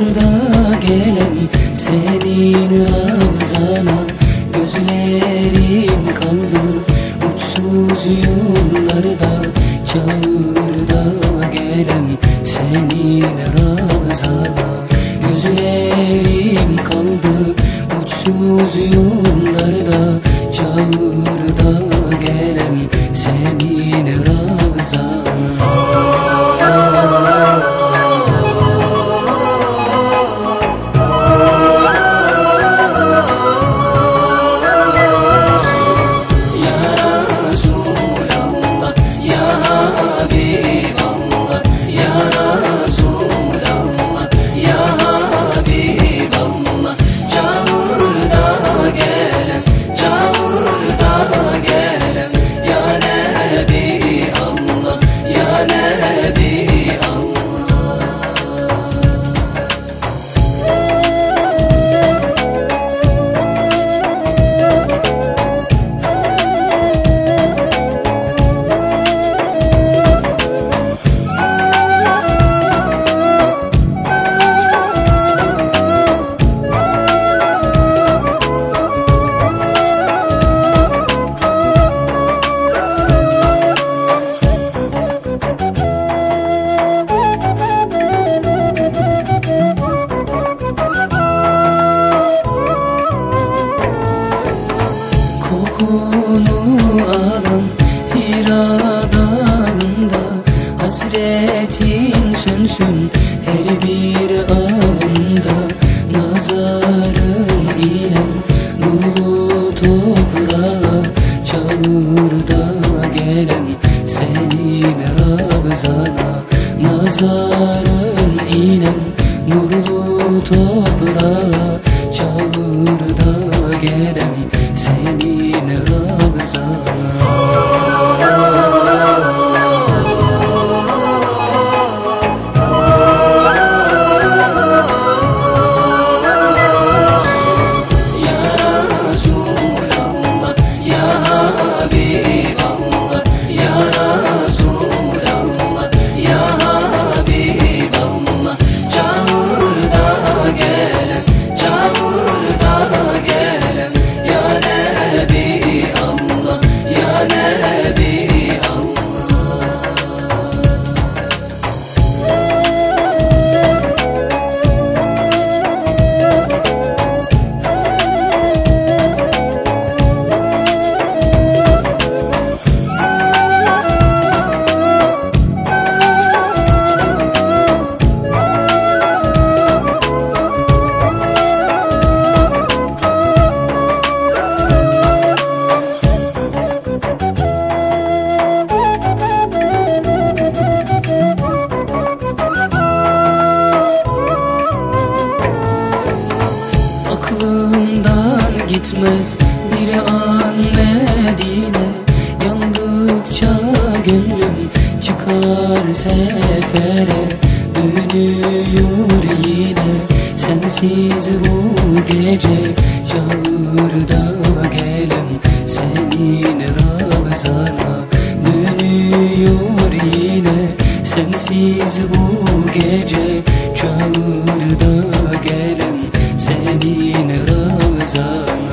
cihana Çağır da gelem senin ravzana Gözlerim kaldı. Mutsuz yollarda Çağır da gelem senin ravzana Gözlerim kaldı. Mutsuz yollarda Çağır her bir anda Nazarın inen nurlu toprağa Çağır da gelen senin Rabzana Nazarın inen nurlu toprağa Çağır da gelen senin Aklımdan gitmez. Bir an Medine Yandıkça gönlüm çıkar sefere. Dönüyor yine sensiz bu gece. Çağır da gelem senin Ravzana Dönüyor yine sensiz bu gece. Çağır da comes up.